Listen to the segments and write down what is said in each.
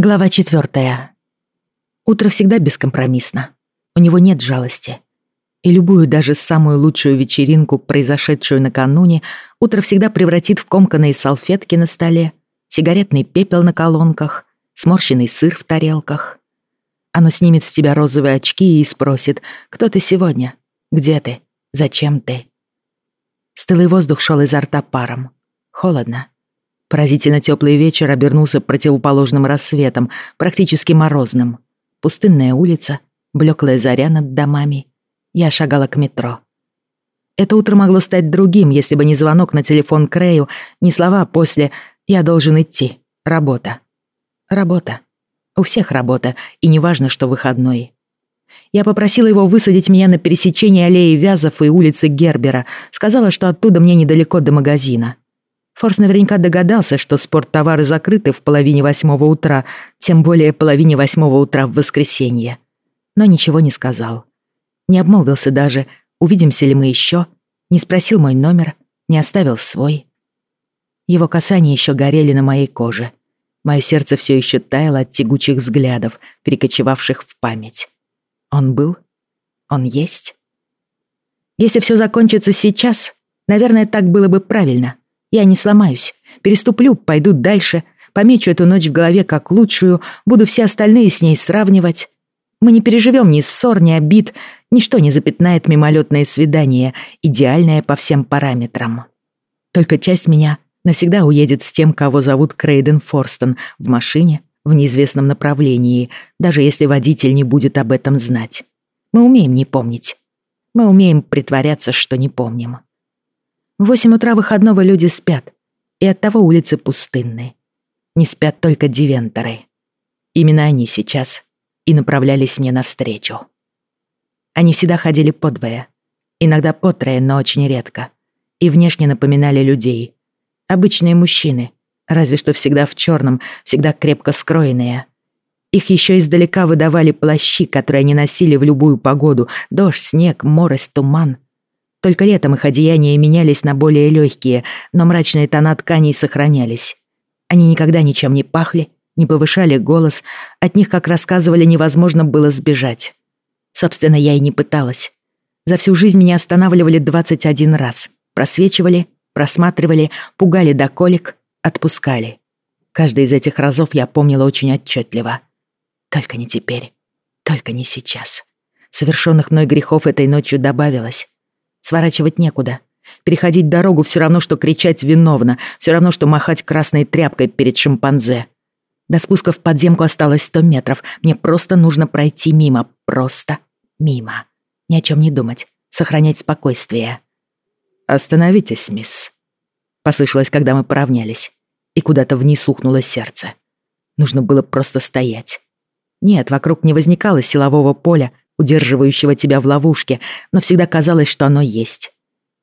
Глава четвертая. Утро всегда бескомпромиссно. У него нет жалости. И любую, даже самую лучшую вечеринку, произошедшую накануне, утро всегда превратит в комканные салфетки на столе, сигаретный пепел на колонках, сморщенный сыр в тарелках. Оно снимет с тебя розовые очки и спросит, кто ты сегодня, где ты, зачем ты. Стылый воздух шел изо рта паром. Холодно. Поразительно теплый вечер обернулся противоположным рассветом, практически морозным. Пустынная улица, блеклая заря над домами. Я шагала к метро. Это утро могло стать другим, если бы не звонок на телефон Крею, не слова после «я должен идти». Работа. Работа. У всех работа, и неважно, что выходной. Я попросила его высадить меня на пересечении аллеи Вязов и улицы Гербера, сказала, что оттуда мне недалеко до магазина. Форс наверняка догадался, что спорттовары закрыты в половине восьмого утра, тем более половине восьмого утра в воскресенье. Но ничего не сказал. Не обмолвился даже, увидимся ли мы еще, не спросил мой номер, не оставил свой. Его касания еще горели на моей коже. Мое сердце все еще таяло от тягучих взглядов, перекочевавших в память. Он был? Он есть? Если все закончится сейчас, наверное, так было бы правильно — я не сломаюсь, переступлю, пойду дальше, помечу эту ночь в голове как лучшую, буду все остальные с ней сравнивать. Мы не переживем ни ссор, ни обид, ничто не запятнает мимолетное свидание, идеальное по всем параметрам. Только часть меня навсегда уедет с тем, кого зовут Крейден Форстон, в машине, в неизвестном направлении, даже если водитель не будет об этом знать. Мы умеем не помнить. Мы умеем притворяться, что не помним. Восемь утра выходного люди спят, и оттого улицы пустынны. Не спят только дивенторы. Именно они сейчас и направлялись мне навстречу. Они всегда ходили подвое, иногда по трое, но очень редко, и внешне напоминали людей. Обычные мужчины, разве что всегда в черном, всегда крепко скроенные. Их еще издалека выдавали плащи, которые они носили в любую погоду, дождь, снег, морось, туман — только летом их одеяния менялись на более легкие, но мрачные тона тканей сохранялись. Они никогда ничем не пахли, не повышали голос, от них, как рассказывали, невозможно было сбежать. Собственно, я и не пыталась. За всю жизнь меня останавливали 21 раз. Просвечивали, просматривали, пугали до колик, отпускали. Каждый из этих разов я помнила очень отчетливо. Только не теперь. Только не сейчас. Совершенных мной грехов этой ночью добавилось. Сворачивать некуда. Переходить дорогу все равно, что кричать виновно, все равно, что махать красной тряпкой перед шимпанзе. До спуска в подземку осталось сто метров. Мне просто нужно пройти мимо. Просто мимо. Ни о чем не думать. Сохранять спокойствие. «Остановитесь, мисс», — послышалось, когда мы поравнялись. И куда-то вниз ухнуло сердце. Нужно было просто стоять. Нет, вокруг не возникало силового поля, удерживающего тебя в ловушке, но всегда казалось, что оно есть.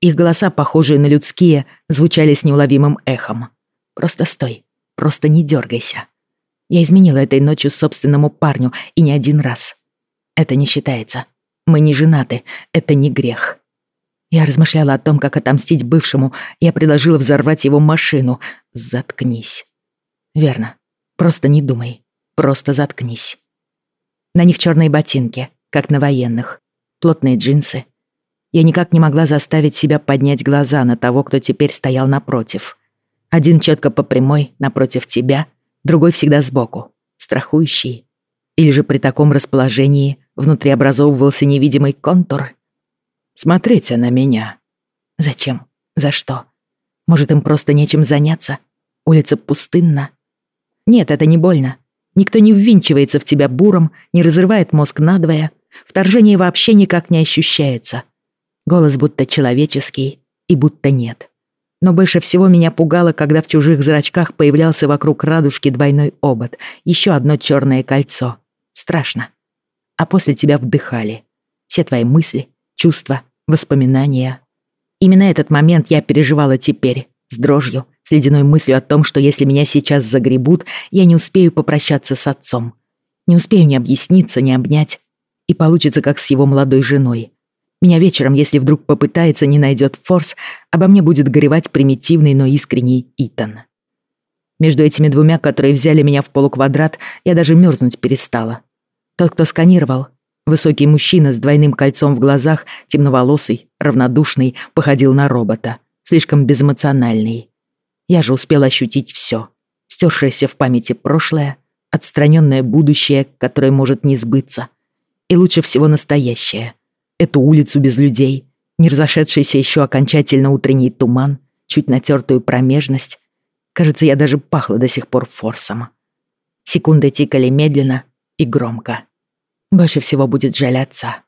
Их голоса, похожие на людские, звучали с неуловимым эхом. «Просто стой, просто не дергайся». Я изменила этой ночью собственному парню, и не один раз. Это не считается. Мы не женаты, это не грех. Я размышляла о том, как отомстить бывшему. Я предложила взорвать его машину. Заткнись. Верно. Просто не думай. Просто заткнись. На них черные ботинки как на военных. Плотные джинсы. Я никак не могла заставить себя поднять глаза на того, кто теперь стоял напротив. Один четко по прямой, напротив тебя, другой всегда сбоку, страхующий. Или же при таком расположении внутри образовывался невидимый контур. «Смотрите на меня». «Зачем? За что? Может, им просто нечем заняться? Улица пустынна?» «Нет, это не больно. Никто не ввинчивается в тебя буром, не разрывает мозг надвое, Вторжение вообще никак не ощущается. Голос будто человеческий и будто нет. Но больше всего меня пугало, когда в чужих зрачках появлялся вокруг радужки двойной обод, еще одно черное кольцо. Страшно. А после тебя вдыхали. Все твои мысли, чувства, воспоминания. Именно этот момент я переживала теперь, с дрожью, с ледяной мыслью о том, что если меня сейчас загребут, я не успею попрощаться с отцом. Не успею ни объясниться, ни обнять, и получится, как с его молодой женой. Меня вечером, если вдруг попытается, не найдет форс, обо мне будет горевать примитивный, но искренний Итан. Между этими двумя, которые взяли меня в полуквадрат, я даже мерзнуть перестала. Тот, кто сканировал, высокий мужчина с двойным кольцом в глазах, темноволосый, равнодушный, походил на робота, слишком безэмоциональный. Я же успела ощутить все, стершееся в памяти прошлое, отстраненное будущее, которое может не сбыться, и лучше всего настоящее. Эту улицу без людей, не разошедшийся еще окончательно утренний туман, чуть натертую промежность. Кажется, я даже пахла до сих пор форсом. Секунды тикали медленно и громко. Больше всего будет жаль отца.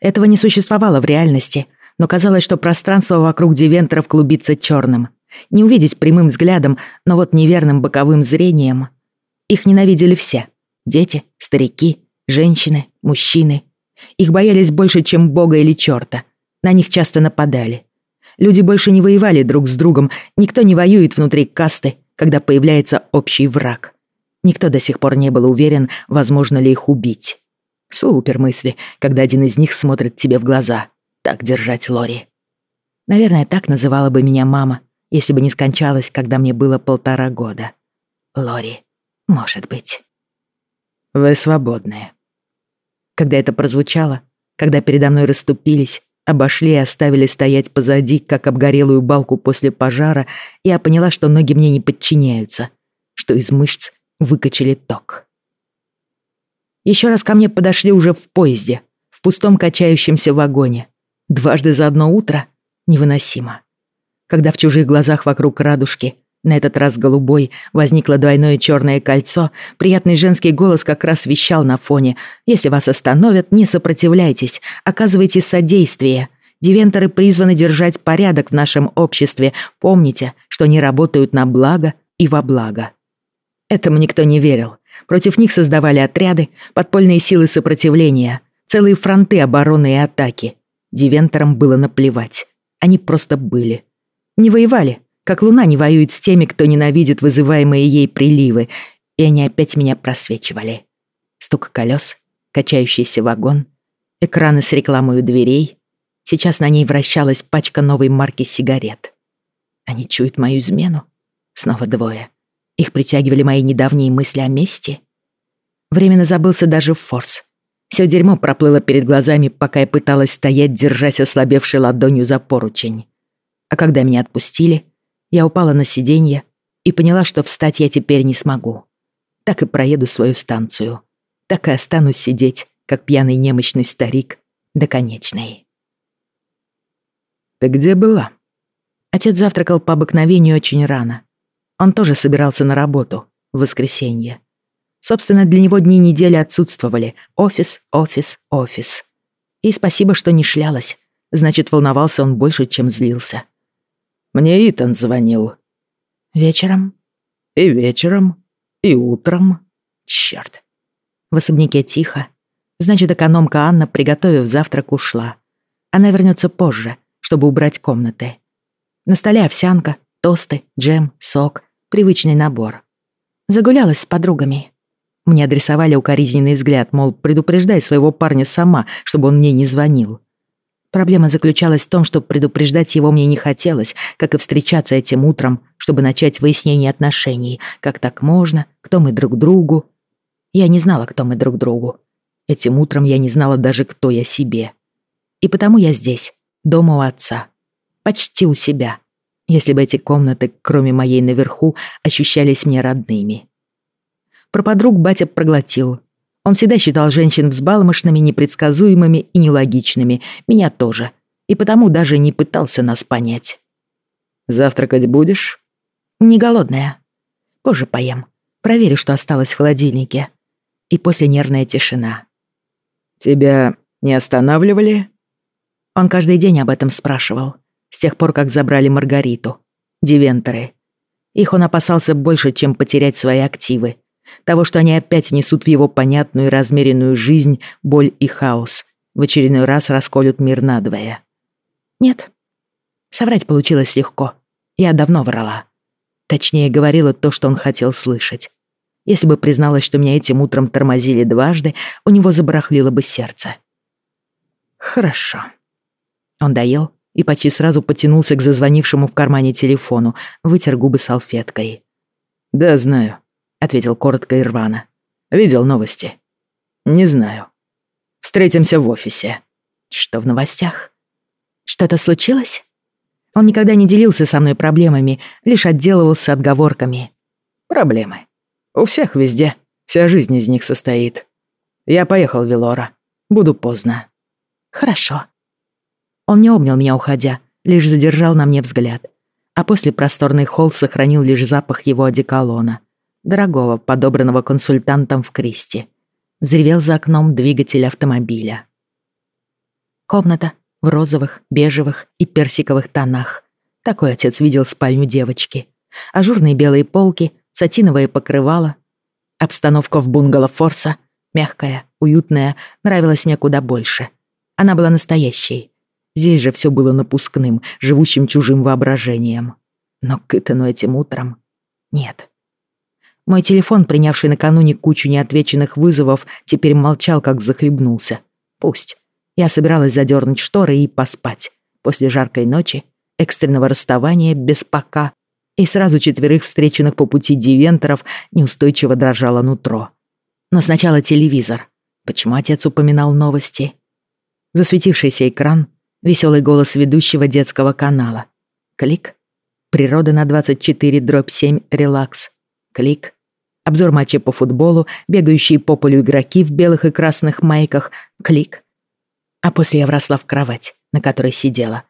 Этого не существовало в реальности, но казалось, что пространство вокруг Дивентеров клубится черным. Не увидеть прямым взглядом, но вот неверным боковым зрением. Их ненавидели все. Дети, старики, женщины, мужчины. Их боялись больше, чем бога или чёрта. На них часто нападали. Люди больше не воевали друг с другом, никто не воюет внутри касты, когда появляется общий враг. Никто до сих пор не был уверен, возможно ли их убить. Супер мысли, когда один из них смотрит тебе в глаза. Так держать Лори. Наверное, так называла бы меня мама, если бы не скончалась, когда мне было полтора года. Лори, может быть. Вы свободны. Когда это прозвучало, когда передо мной расступились, обошли и оставили стоять позади, как обгорелую балку после пожара, я поняла, что ноги мне не подчиняются, что из мышц выкачали ток. Еще раз ко мне подошли уже в поезде, в пустом качающемся вагоне. Дважды за одно утро невыносимо. Когда в чужих глазах вокруг радужки, на этот раз голубой, возникло двойное черное кольцо, приятный женский голос как раз вещал на фоне «Если вас остановят, не сопротивляйтесь, оказывайте содействие». Дивенторы призваны держать порядок в нашем обществе. Помните, что они работают на благо и во благо. Этому никто не верил. Против них создавали отряды, подпольные силы сопротивления, целые фронты обороны и атаки. Дивенторам было наплевать. Они просто были. Не воевали, как луна не воюет с теми, кто ненавидит вызываемые ей приливы, и они опять меня просвечивали. Стук колес, качающийся вагон, экраны с рекламой у дверей. Сейчас на ней вращалась пачка новой марки сигарет. Они чуют мою измену. Снова двое. Их притягивали мои недавние мысли о мести. Временно забылся даже Форс. Все дерьмо проплыло перед глазами, пока я пыталась стоять, держась ослабевшей ладонью за поручень. А когда меня отпустили, я упала на сиденье и поняла, что встать я теперь не смогу. Так и проеду свою станцию. Так и останусь сидеть, как пьяный немощный старик, до конечной. «Ты где была?» Отец завтракал по обыкновению очень рано. Он тоже собирался на работу в воскресенье. Собственно, для него дни недели отсутствовали. Офис, офис, офис. И спасибо, что не шлялась. Значит, волновался он больше, чем злился. Мне Итан звонил. Вечером? И вечером, и утром. Чёрт. В особняке тихо. Значит, экономка Анна, приготовив завтрак, ушла. Она вернется позже, чтобы убрать комнаты. На столе овсянка, тосты, джем, сок, привычный набор. Загулялась с подругами. Мне адресовали укоризненный взгляд, мол, предупреждай своего парня сама, чтобы он мне не звонил. Проблема заключалась в том, что предупреждать его мне не хотелось, как и встречаться этим утром, чтобы начать выяснение отношений. Как так можно? Кто мы друг другу? Я не знала, кто мы друг другу. Этим утром я не знала даже, кто я себе. И потому я здесь, дома у отца. Почти у себя если бы эти комнаты, кроме моей наверху, ощущались мне родными. Про подруг батя проглотил. Он всегда считал женщин взбалмошными, непредсказуемыми и нелогичными, меня тоже, и потому даже не пытался нас понять. «Завтракать будешь?» «Не голодная. Позже поем. Проверю, что осталось в холодильнике». И после нервная тишина. «Тебя не останавливали?» Он каждый день об этом спрашивал с тех пор, как забрали Маргариту. Дивенторы. Их он опасался больше, чем потерять свои активы. Того, что они опять несут в его понятную и размеренную жизнь боль и хаос. В очередной раз расколют мир надвое. Нет. Соврать получилось легко. Я давно врала. Точнее, говорила то, что он хотел слышать. Если бы призналась, что меня этим утром тормозили дважды, у него забарахлило бы сердце. Хорошо. Он доел, и почти сразу потянулся к зазвонившему в кармане телефону, вытер губы салфеткой. «Да, знаю», — ответил коротко и рвано. «Видел новости?» «Не знаю. Встретимся в офисе». «Что в новостях? Что-то случилось?» Он никогда не делился со мной проблемами, лишь отделывался отговорками. «Проблемы. У всех везде. Вся жизнь из них состоит. Я поехал, Велора. Буду поздно». «Хорошо». Он не обнял меня, уходя, лишь задержал на мне взгляд. А после просторный холл сохранил лишь запах его одеколона, дорогого, подобранного консультантом в Кристи. Взревел за окном двигатель автомобиля. Комната в розовых, бежевых и персиковых тонах. Такой отец видел спальню девочки. Ажурные белые полки, сатиновое покрывало. Обстановка в бунгало Форса, мягкая, уютная, нравилась мне куда больше. Она была настоящей. Здесь же все было напускным, живущим чужим воображением. Но к этим утром нет. Мой телефон, принявший накануне кучу неотвеченных вызовов, теперь молчал, как захлебнулся. Пусть. Я собиралась задернуть шторы и поспать. После жаркой ночи, экстренного расставания без пока и сразу четверых встреченных по пути дивенторов неустойчиво дрожало нутро. Но сначала телевизор. Почему отец упоминал новости? Засветившийся экран, веселый голос ведущего детского канала. Клик. Природа на 24 дробь 7 релакс. Клик. Обзор матча по футболу, бегающие по полю игроки в белых и красных майках. Клик. А после я вросла в кровать, на которой сидела.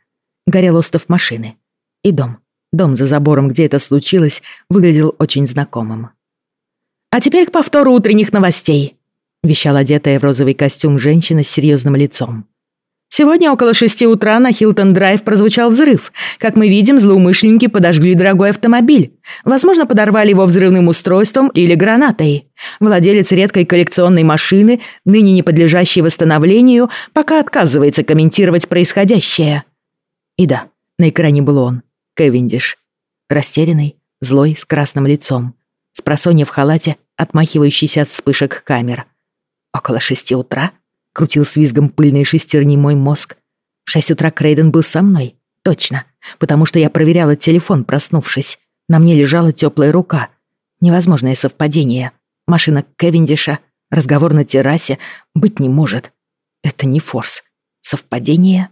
Горел остов машины. И дом. Дом за забором, где это случилось, выглядел очень знакомым. «А теперь к повтору утренних новостей», — вещала одетая в розовый костюм женщина с серьезным лицом. Сегодня около шести утра на Хилтон-драйв прозвучал взрыв. Как мы видим, злоумышленники подожгли дорогой автомобиль. Возможно, подорвали его взрывным устройством или гранатой. Владелец редкой коллекционной машины, ныне не подлежащей восстановлению, пока отказывается комментировать происходящее. И да, на экране был он, Кевиндиш. Растерянный, злой, с красным лицом. С просонья в халате, отмахивающийся от вспышек камер. Около шести утра — Крутил с визгом пыльные шестерни мой мозг. В шесть утра Крейден был со мной. Точно. Потому что я проверяла телефон, проснувшись. На мне лежала теплая рука. Невозможное совпадение. Машина Кевиндиша, разговор на террасе. Быть не может. Это не форс. Совпадение?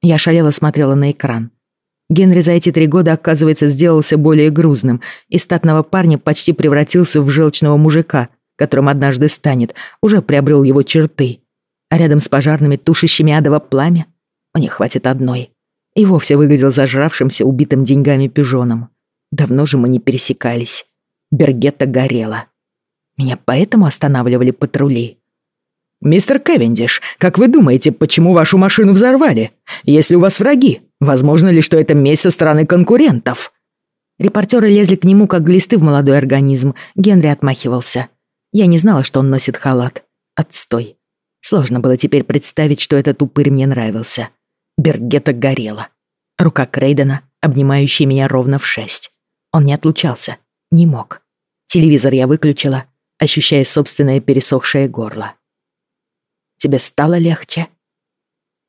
Я шалела смотрела на экран. Генри за эти три года, оказывается, сделался более грузным. Из статного парня почти превратился в желчного мужика, которым однажды станет, уже приобрел его черты а рядом с пожарными, тушащими адово пламя, мне хватит одной. И вовсе выглядел зажравшимся, убитым деньгами пижоном. Давно же мы не пересекались. Бергетта горела. Меня поэтому останавливали патрули. «Мистер Кевиндиш, как вы думаете, почему вашу машину взорвали? Если у вас враги, возможно ли, что это месть со стороны конкурентов?» Репортеры лезли к нему, как глисты в молодой организм. Генри отмахивался. Я не знала, что он носит халат. Отстой. Сложно было теперь представить, что этот упырь мне нравился. Бергета горела. Рука Крейдена, обнимающая меня ровно в шесть. Он не отлучался. Не мог. Телевизор я выключила, ощущая собственное пересохшее горло. «Тебе стало легче?»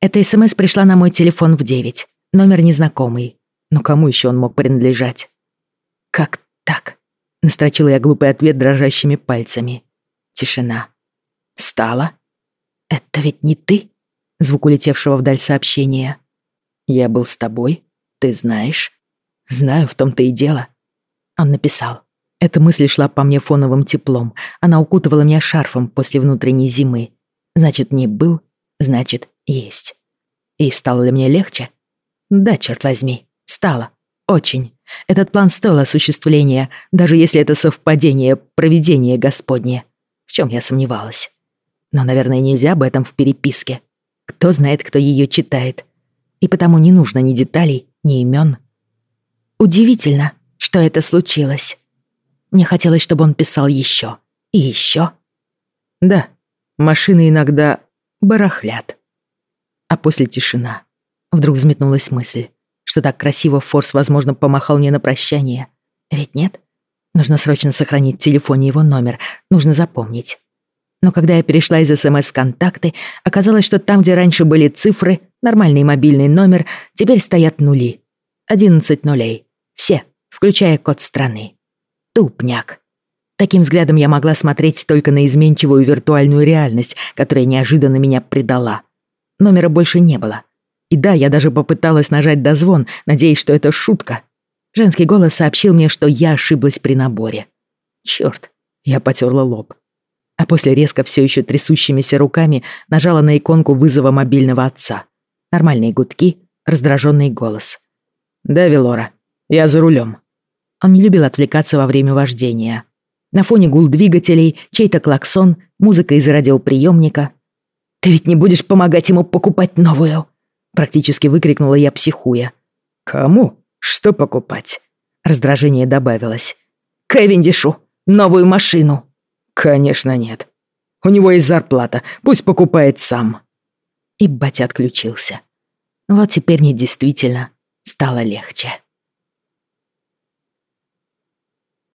Эта СМС пришла на мой телефон в девять. Номер незнакомый. Но кому еще он мог принадлежать? «Как так?» — настрочила я глупый ответ дрожащими пальцами. Тишина. «Стало?» «Это ведь не ты?» Звук улетевшего вдаль сообщения. «Я был с тобой, ты знаешь?» «Знаю, в том-то и дело». Он написал. Эта мысль шла по мне фоновым теплом. Она укутывала меня шарфом после внутренней зимы. Значит, не был, значит, есть. И стало ли мне легче? Да, черт возьми, стало. Очень. Этот план стоил осуществления, даже если это совпадение, провидение Господне. В чем я сомневалась. Но, наверное, нельзя об этом в переписке. Кто знает, кто ее читает. И потому не нужно ни деталей, ни имен. Удивительно, что это случилось. Мне хотелось, чтобы он писал еще и еще. Да, машины иногда барахлят. А после тишина. Вдруг взметнулась мысль, что так красиво Форс, возможно, помахал мне на прощание. Ведь нет? Нужно срочно сохранить в телефоне его номер, нужно запомнить. Но когда я перешла из СМС в контакты, оказалось, что там, где раньше были цифры, нормальный мобильный номер, теперь стоят нули. 11 нулей. Все, включая код страны. Ступняк. Таким взглядом я могла смотреть только на изменчивую виртуальную реальность, которая неожиданно меня предала. Номера больше не было. И да, я даже попыталась нажать дозвон, надеясь, что это шутка. Женский голос сообщил мне, что я ошиблась при наборе. Чёрт, я потерла лоб. А после резко все еще трясущимися руками нажала на иконку вызова мобильного отца. Нормальные гудки, раздраженный голос. «Да, Велора, я за рулем. Он не любил отвлекаться во время вождения. На фоне гул двигателей, чей-то клаксон, музыка из радиоприемника. «Ты ведь не будешь помогать ему покупать новую?» Практически выкрикнула я, психуя. «Кому? Что покупать?» Раздражение добавилось. «Кевиндишу! Новую машину!» «Конечно нет. У него есть зарплата, пусть покупает сам». И батя отключился. Вот теперь мне действительно стало легче.